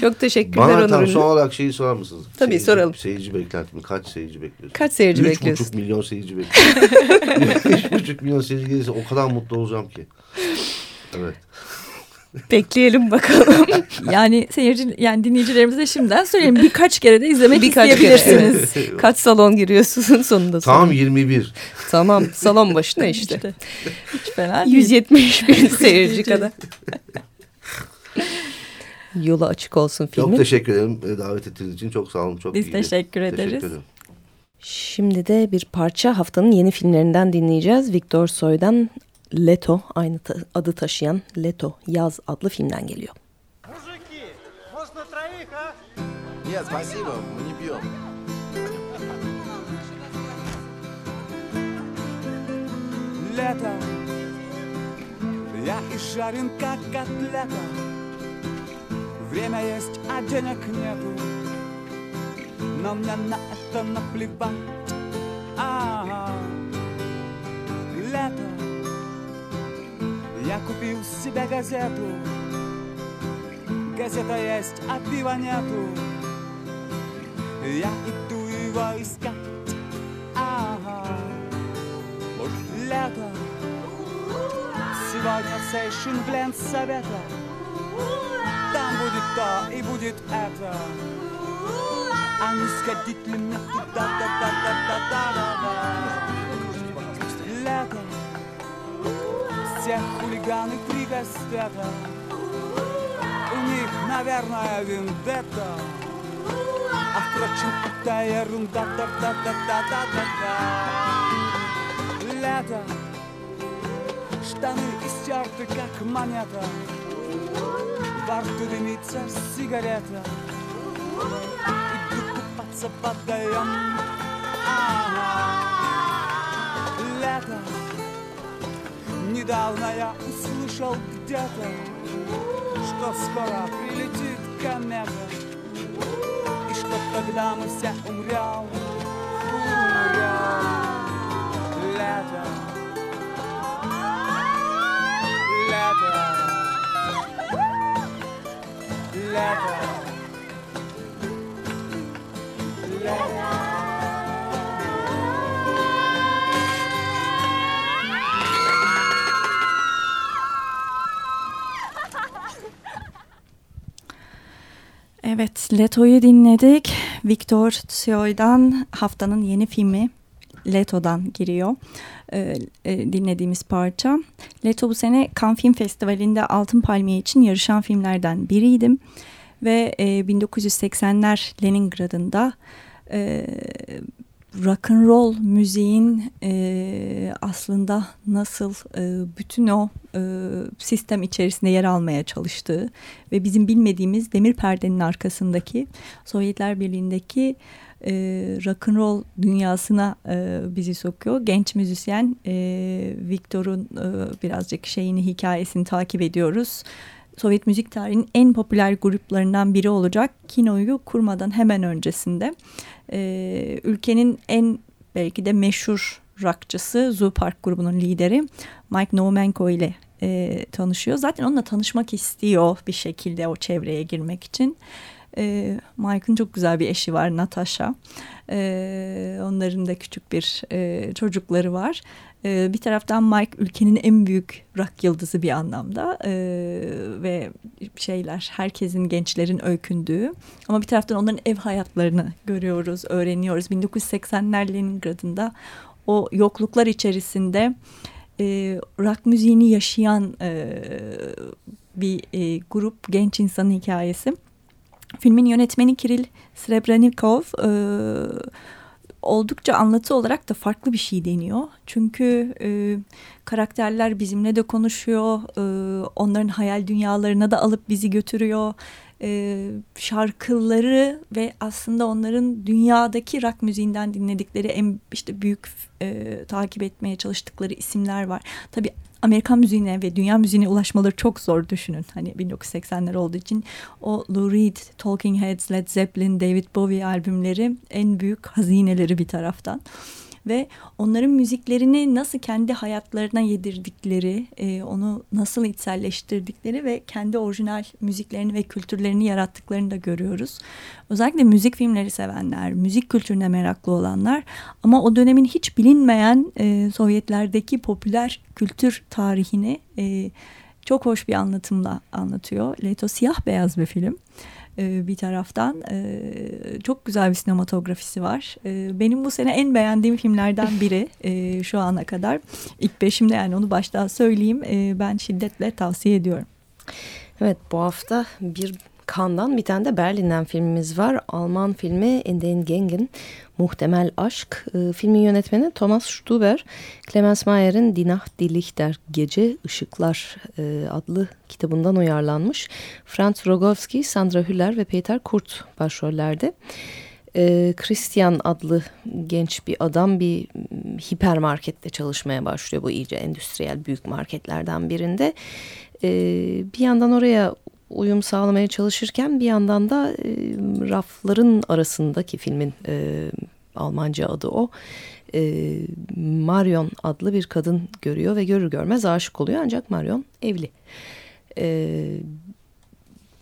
Çok teşekkürler Bana Onur tam Ünlü. son olarak şeyi sorar mısınız? Tabii, Seyirci- soralım. Seyirci beklentimi. Kaç seyirci bekliyorsun? Kaç seyirci Üç bekliyorsun? buçuk milyon seyirci bekliyorum. <laughs> <laughs> Üç buçuk milyon seyirci gelirse o kadar mutlu olacağım ki. Evet. Bekleyelim bakalım. <laughs> Yani seyirci yani dinleyicilerimize şimdiden söyleyeyim birkaç kere de izlemek Birkaç kere, isteyebilirsiniz. Evet. Kaç salon giriyorsun <laughs> sonunda? Tam sonra? 21. Tamam salon başına işte. İşte, hiç fena değil. 170 bin <laughs> seyirci kadar. Yolu açık olsun Çok filmin. teşekkür ederim e, davet ettiğiniz için. Çok sağ olun. Çok Biz iyiydi. teşekkür ederiz. Teşekkür ederim. Şimdi de bir parça haftanın yeni filmlerinden dinleyeceğiz. Victor Soy'dan Leto aynı ta- adı taşıyan Leto Yaz adlı filmden geliyor. Мужики, можно троих, а? Нет, спасибо, мы не пьем. лето Я и жарен, как котлета Время есть, а денег нету Но мне на это наплевать Ага. Лето Я купил себе газету. Газета есть, а пива нету. Я иду его искать. Ага. Может лето. Сегодня сейшин блен совета. Там будет то и будет это. А не сходить ли мне туда-да-да-да-да-да-да Лето всех хулиганы пригостята. У них, наверное, вендетта. А впрочем, это ерунда, та та та та та та та Лето, штаны истерты, как монета. Во рту дымится сигарета. Иду купаться подаем. Ага. Лето, Недавно я услышал где-то Что скоро прилетит комета И что тогда мы все умрем Умрем Лето Лето Лето Лето Evet, Leto'yu dinledik. Victor Tsioy'dan haftanın yeni filmi Leto'dan giriyor. Ee, e, dinlediğimiz parça. Leto bu sene Cannes Film Festivali'nde Altın Palmiye için yarışan filmlerden biriydim. Ve e, 1980'ler Leningrad'ında e, rock and roll müziğin e, aslında nasıl e, bütün o e, sistem içerisinde yer almaya çalıştığı ve bizim bilmediğimiz demir perdenin arkasındaki Sovyetler Birliği'ndeki e, rock and roll dünyasına e, bizi sokuyor. Genç müzisyen e, Viktor'un e, birazcık şeyini hikayesini takip ediyoruz. Sovyet müzik tarihinin en popüler gruplarından biri olacak Kino'yu kurmadan hemen öncesinde e, ülkenin en belki de meşhur rockçısı Zoo Park grubunun lideri Mike Nomenko ile e, tanışıyor. Zaten onunla tanışmak istiyor bir şekilde o çevreye girmek için. E, Mike'ın çok güzel bir eşi var Natasha. E, onların da küçük bir e, çocukları var. E, bir taraftan Mike ülkenin en büyük rock yıldızı bir anlamda e, ve şeyler herkesin gençlerin öykündüğü ama bir taraftan onların ev hayatlarını görüyoruz, öğreniyoruz. 1980'ler Leningrad'ında o yokluklar içerisinde e, rock müziğini yaşayan bir grup genç insanın hikayesi. Filmin yönetmeni Kiril Srebrenikov e, oldukça anlatı olarak da farklı bir şey deniyor. Çünkü e, karakterler bizimle de konuşuyor, e, onların hayal dünyalarına da alıp bizi götürüyor. E, şarkıları ve aslında onların dünyadaki rock müziğinden dinledikleri en işte büyük e, takip etmeye çalıştıkları isimler var. Tabii Amerikan müziğine ve dünya müziğine ulaşmaları çok zor düşünün. Hani 1980'ler olduğu için o Lou Reed, Talking Heads, Led Zeppelin, David Bowie albümleri en büyük hazineleri bir taraftan ve onların müziklerini nasıl kendi hayatlarına yedirdikleri, e, onu nasıl içselleştirdikleri ve kendi orijinal müziklerini ve kültürlerini yarattıklarını da görüyoruz. Özellikle müzik filmleri sevenler, müzik kültürüne meraklı olanlar ama o dönemin hiç bilinmeyen e, Sovyetlerdeki popüler kültür tarihini e, çok hoş bir anlatımla anlatıyor. Leto siyah beyaz bir film e, bir taraftan. E, çok güzel bir sinematografisi var. E, benim bu sene en beğendiğim filmlerden biri şu ana kadar. İlk beşimde yani onu baştan söyleyeyim. Ben şiddetle tavsiye ediyorum. Evet bu hafta bir Cannes'dan bir tane de Berlin'den filmimiz var. Alman filmi In den Gängen Muhtemel Aşk. E, filmin yönetmeni Thomas Stuber. Clemens Mayer'in Die Nacht die Lichter Gece Işıklar e, adlı kitabından uyarlanmış. Franz Rogowski, Sandra Hüller ve Peter Kurt başrollerde. E, Christian adlı genç bir adam bir hipermarkette çalışmaya başlıyor. Bu iyice endüstriyel büyük marketlerden birinde. E, bir yandan oraya uyum sağlamaya çalışırken bir yandan da e, rafların arasındaki filmin e, Almanca adı o. E, Marion adlı bir kadın görüyor ve görür görmez aşık oluyor ancak Marion evli. E,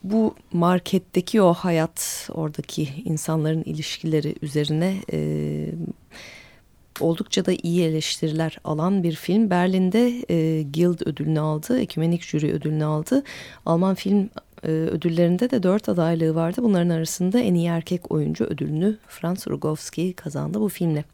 bu marketteki o hayat, oradaki insanların ilişkileri üzerine e, oldukça da iyi eleştiriler alan bir film. Berlin'de e, Guild ödülünü aldı, Ekümenik Jüri ödülünü aldı. Alman film e, ödüllerinde de dört adaylığı vardı. Bunların arasında en iyi erkek oyuncu ödülünü Franz Rogowski kazandı bu filmle.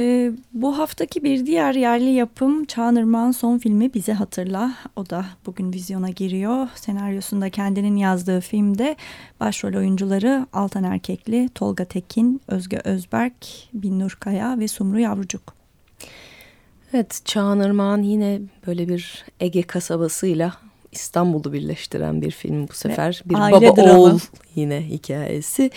Ee, bu haftaki bir diğer yerli yapım Çağınırman son filmi Bize Hatırla. O da bugün vizyona giriyor. Senaryosunda kendinin yazdığı filmde başrol oyuncuları Altan Erkekli, Tolga Tekin, Özge Özberk, Binnur Kaya ve Sumru Yavrucuk. Evet Çağınırman yine böyle bir Ege kasabasıyla İstanbul'u birleştiren bir film bu sefer. Ve bir aile baba dramı. oğul yine hikayesi.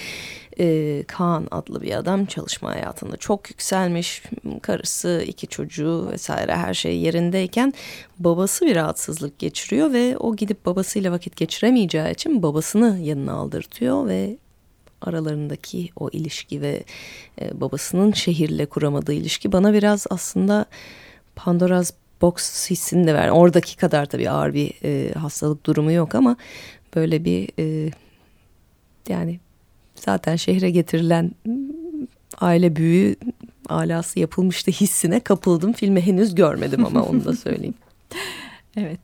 Ee, Kaan adlı bir adam çalışma hayatında çok yükselmiş. Karısı, iki çocuğu vesaire her şey yerindeyken babası bir rahatsızlık geçiriyor ve o gidip babasıyla vakit geçiremeyeceği için babasını yanına aldırtıyor ve aralarındaki o ilişki ve e, babasının şehirle kuramadığı ilişki bana biraz aslında Pandora's Box hissini de ver. Oradaki kadar tabii ağır bir e, hastalık durumu yok ama böyle bir e, yani zaten şehre getirilen aile büyüğü alası yapılmıştı hissine kapıldım. Filmi henüz görmedim ama onu da söyleyeyim. <laughs> Evet.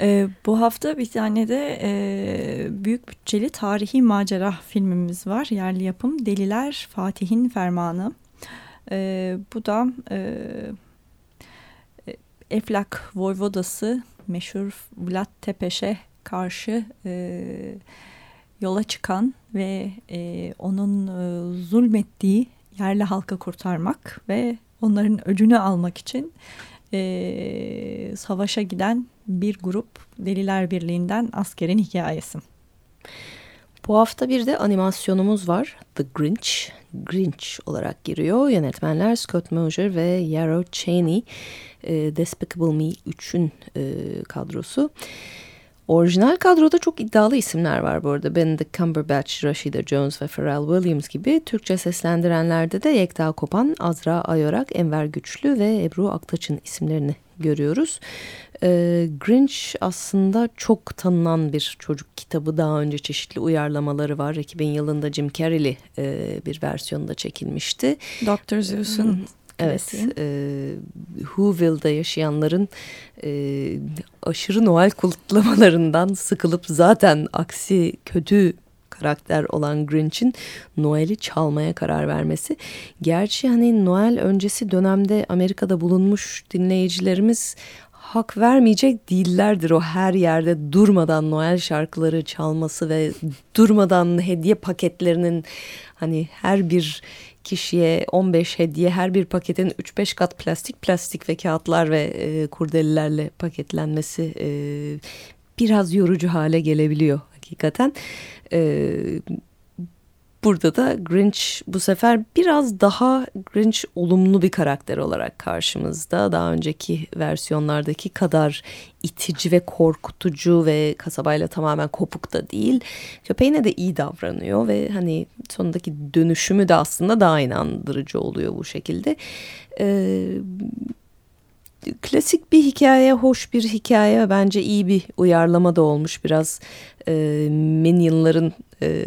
Ee, bu hafta bir tane de e, büyük bütçeli tarihi macera filmimiz var. Yerli yapım Deliler Fatih'in Fermanı. Ee, bu da e, Eflak Voyvodası meşhur Vlad Tepeş'e karşı e, yola çıkan ve e, onun e, zulmettiği yerli halka kurtarmak ve onların öcünü almak için e, savaşa giden bir grup Deliler Birliği'nden askerin hikayesi. Bu hafta bir de animasyonumuz var. The Grinch. Grinch olarak giriyor. Yönetmenler Scott Mosier ve Yarrow Cheney. E, Despicable Me 3'ün e, kadrosu. Orijinal kadroda çok iddialı isimler var bu arada. Benedict Cumberbatch, Rashida Jones ve Pharrell Williams gibi. Türkçe seslendirenlerde de Yekta Kopan, Azra Ayorak, Enver Güçlü ve Ebru Aktaç'ın isimlerini görüyoruz. E, Grinch aslında çok tanınan bir çocuk kitabı. Daha önce çeşitli uyarlamaları var. 2000 yılında Jim Carrey'li e, bir versiyonda çekilmişti. Dr. Zeus'un Evet, e, Whoville'da yaşayanların e, aşırı Noel kutlamalarından sıkılıp zaten aksi kötü karakter olan Grinch'in Noel'i çalmaya karar vermesi. Gerçi hani Noel öncesi dönemde Amerika'da bulunmuş dinleyicilerimiz hak vermeyecek değillerdir o her yerde durmadan Noel şarkıları çalması ve durmadan hediye paketlerinin hani her bir kişiye 15 hediye her bir paketin 3-5 kat plastik plastik ve kağıtlar ve e, kurdelilerle paketlenmesi e, biraz yorucu hale gelebiliyor hakikaten. E, burada da Grinch bu sefer biraz daha Grinch olumlu bir karakter olarak karşımızda. Daha önceki versiyonlardaki kadar itici ve korkutucu ve kasabayla tamamen kopuk da değil. Köpeğine de iyi davranıyor ve hani sonundaki dönüşümü de aslında daha inandırıcı oluyor bu şekilde. Ee, klasik bir hikaye, hoş bir hikaye. Bence iyi bir uyarlama da olmuş. Biraz e, Minion'ların e,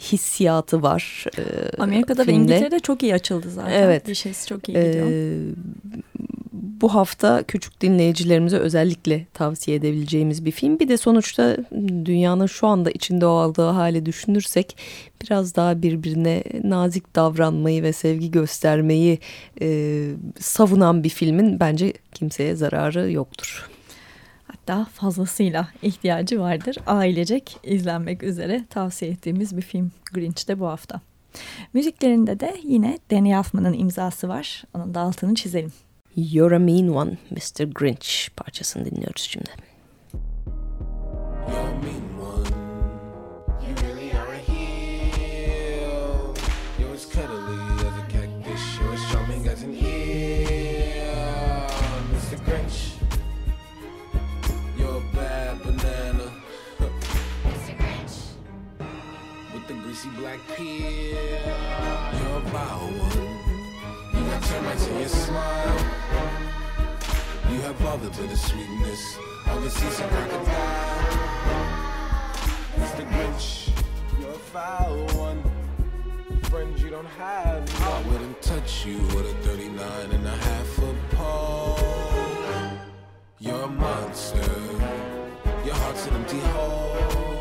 hissiyatı var. E, Amerika'da filmde. ve İngiltere'de çok iyi açıldı zaten. Evet. Dişesi çok iyi gidiyor. Ee, bu hafta küçük dinleyicilerimize özellikle tavsiye edebileceğimiz bir film. Bir de sonuçta dünyanın şu anda içinde olduğu hali düşünürsek biraz daha birbirine nazik davranmayı ve sevgi göstermeyi e, savunan bir filmin bence kimseye zararı yoktur. Hatta fazlasıyla ihtiyacı vardır. Ailecek izlenmek üzere tavsiye ettiğimiz bir film Grinch de bu hafta. Müziklerinde de yine Danny Elfman'ın imzası var. Onun da altını çizelim. You're a mean one Mr. Grinch parçasını dinliyoruz şimdi. You're mean With black peel. You're a vile one. You got termites in your smile. You have all the bitter sweetness of a seasoned crocodile. Mr. Grinch, you're a foul one. Friends you don't have. I wouldn't touch you with a 39 and a half a pole. You're a monster. Your heart's an empty hole.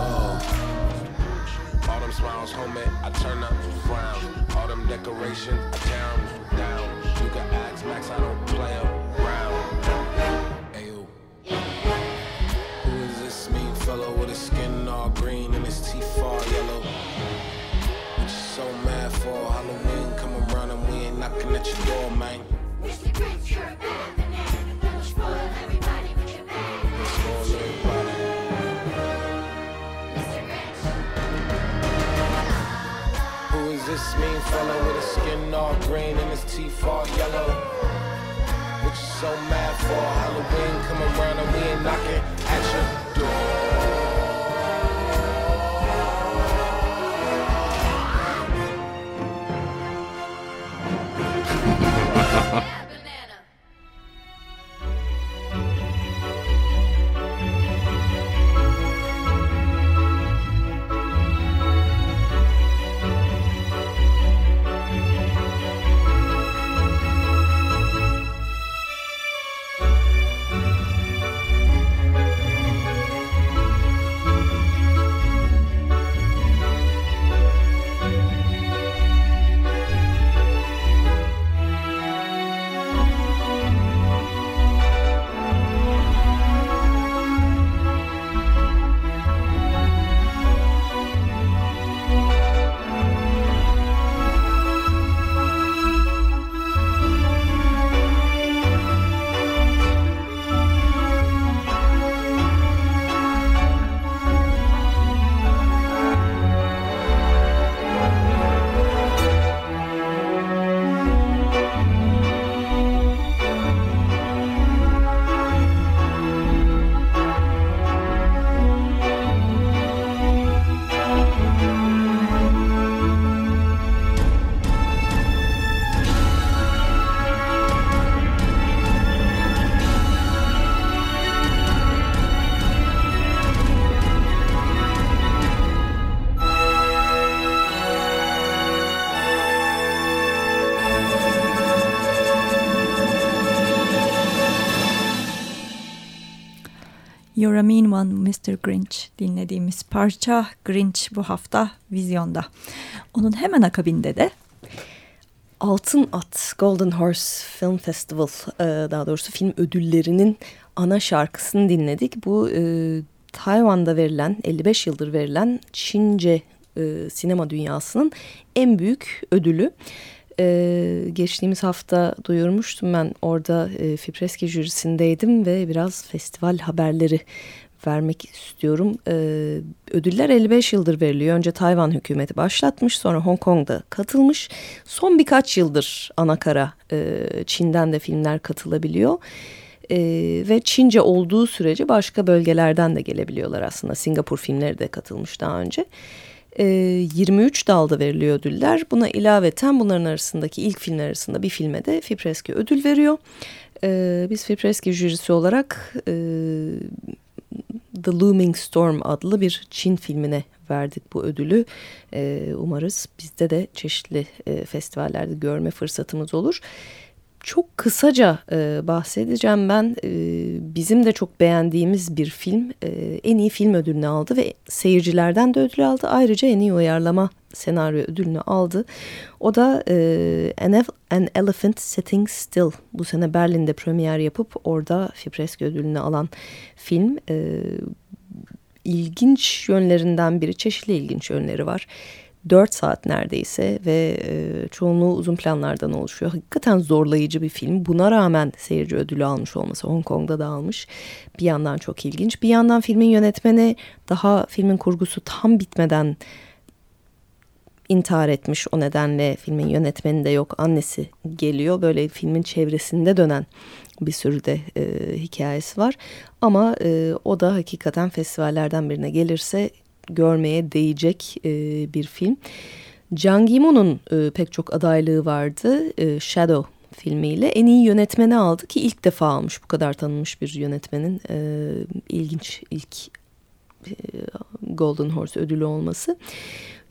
Soul. All them smiles, homie, I turn up, frown. All them decorations, I tear 'em down. You can ask Max, I don't play around. Ayo. Who is this mean fellow with his skin all green and his teeth all yellow? What you so mad for? Halloween come around and we ain't knocking at your door, man. Mr. Grinch, you're a bad banana. You spoil fellow with his skin all green and his teeth all yellow? What you so mad for? Halloween come around and we ain't knocking at your door. You're a Mean One Mr. Grinch dinlediğimiz parça Grinch bu hafta vizyonda. Onun hemen akabinde de Altın At Golden Horse Film Festival e, daha doğrusu film ödüllerinin ana şarkısını dinledik. Bu e, Tayvan'da verilen 55 yıldır verilen Çince e, sinema dünyasının en büyük ödülü. E, geçtiğimiz hafta duyurmuştum ben orada e, Fipreski jürisindeydim ve biraz festival haberleri vermek istiyorum. E, ödüller 55 yıldır veriliyor. Önce Tayvan hükümeti başlatmış sonra Hong Kong'da katılmış. Son birkaç yıldır anakara e, Çin'den de filmler katılabiliyor. E, ve Çince olduğu sürece başka bölgelerden de gelebiliyorlar aslında. Singapur filmleri de katılmış daha önce. 23 dalda veriliyor ödüller. Buna ilaveten bunların arasındaki ilk filmler arasında bir filme de Fipreski ödül veriyor. E, biz Fipreski jürisi olarak e, The Looming Storm adlı bir Çin filmine verdik bu ödülü. E, umarız bizde de çeşitli e, festivallerde görme fırsatımız olur. Çok kısaca e, bahsedeceğim ben. E, bizim de çok beğendiğimiz bir film. E, en iyi film ödülünü aldı ve seyircilerden de ödül aldı. Ayrıca en iyi uyarlama senaryo ödülünü aldı. O da e, An, Elephant Sitting Still. Bu sene Berlin'de premier yapıp orada Fipreski ödülünü alan film. E, ilginç yönlerinden biri, çeşitli ilginç yönleri var. 4 saat neredeyse ve e, çoğunluğu uzun planlardan oluşuyor. Hakikaten zorlayıcı bir film. Buna rağmen seyirci ödülü almış olması Hong Kong'da da almış. Bir yandan çok ilginç. Bir yandan filmin yönetmeni daha filmin kurgusu tam bitmeden intihar etmiş. O nedenle filmin yönetmeni de yok. Annesi geliyor. Böyle filmin çevresinde dönen bir sürü de e, hikayesi var. Ama e, o da hakikaten festivallerden birine gelirse görmeye değecek e, bir film. Jang Yimou'nun e, pek çok adaylığı vardı. E, Shadow filmiyle en iyi yönetmeni aldı ki ilk defa almış bu kadar tanınmış bir yönetmenin e, ilginç ilk e, Golden Horse ödülü olması.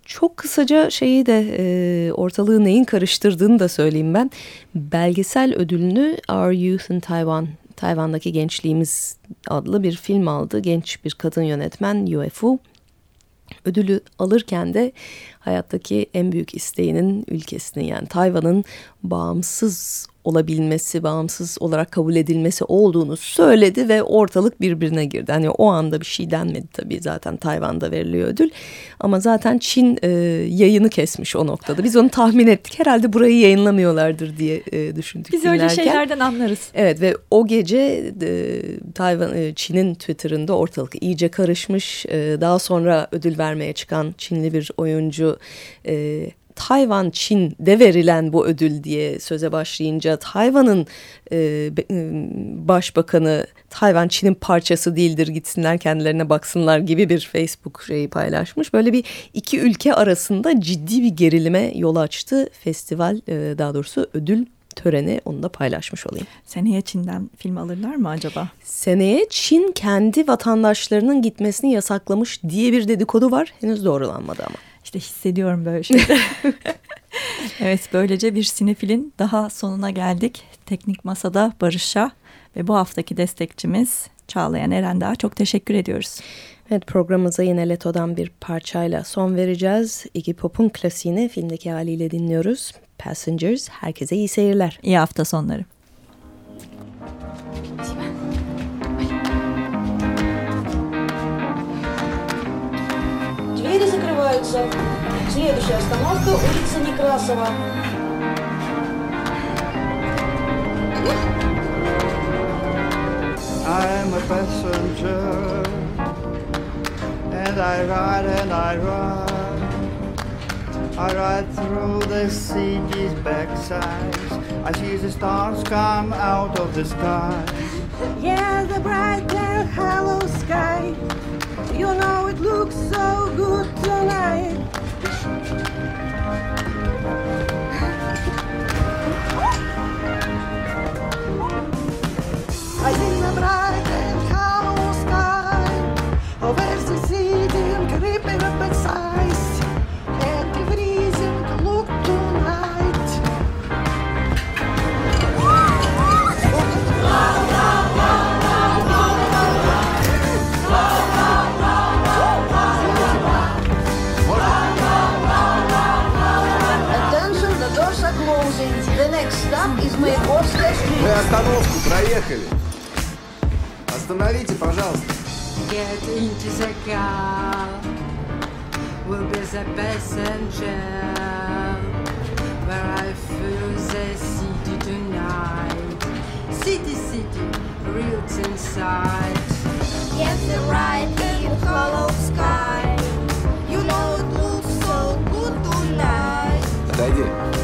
Çok kısaca şeyi de e, ortalığı neyin karıştırdığını da söyleyeyim ben. Belgesel ödülünü Our Youth in Taiwan, Tayvan'daki Gençliğimiz adlı bir film aldı. Genç bir kadın yönetmen UFO. Ödülü alırken de hayattaki en büyük isteğinin ülkesinin yani Tayvan'ın bağımsız olabilmesi, bağımsız olarak kabul edilmesi olduğunu söyledi ve ortalık birbirine girdi. Hani o anda bir şey denmedi tabii zaten Tayvan'da veriliyor ödül. Ama zaten Çin e, yayını kesmiş o noktada. Biz onu tahmin ettik. Herhalde burayı yayınlamıyorlardır diye e, düşündük. biz öyle dinlerken. şeylerden anlarız. Evet ve o gece e, Tayvan e, Çin'in Twitter'ında ortalık iyice karışmış. E, daha sonra ödül vermeye çıkan Çinli bir oyuncu e, Tayvan Çin'de verilen bu ödül diye söze başlayınca Tayvan'ın e, e, başbakanı Tayvan Çin'in parçası değildir gitsinler kendilerine baksınlar gibi bir Facebook şeyi paylaşmış. Böyle bir iki ülke arasında ciddi bir gerilime yol açtı festival e, daha doğrusu ödül töreni onu da paylaşmış olayım. Seneye Çin'den film alırlar mı acaba? Seneye Çin kendi vatandaşlarının gitmesini yasaklamış diye bir dedikodu var. Henüz doğrulanmadı ama. İşte hissediyorum böyle şeyleri. <laughs> evet böylece bir sinefilin daha sonuna geldik. Teknik Masa'da Barış'a ve bu haftaki destekçimiz Çağlayan Erendağ'a çok teşekkür ediyoruz. Evet programımıza yine Leto'dan bir parçayla son vereceğiz. Iggy Pop'un klasiğini filmdeki haliyle dinliyoruz. Passengers. Herkese iyi seyirler. İyi hafta sonları. Двери закрываются. Следующая остановка улица Некрасова. I'm a passenger, and I ride and I ride. I ride through the city's backsides. I see the stars come out of the sky. Yeah, the bright and hollow sky. you know it looks so good tonight. I see the bright and hollow sky over остановку, проехали. Остановите, пожалуйста. Get into the car. Will be the passenger. Where I feel the city tonight. City, city, roots inside. Get the right in hollow sky. You know it looks so good tonight. Отойди.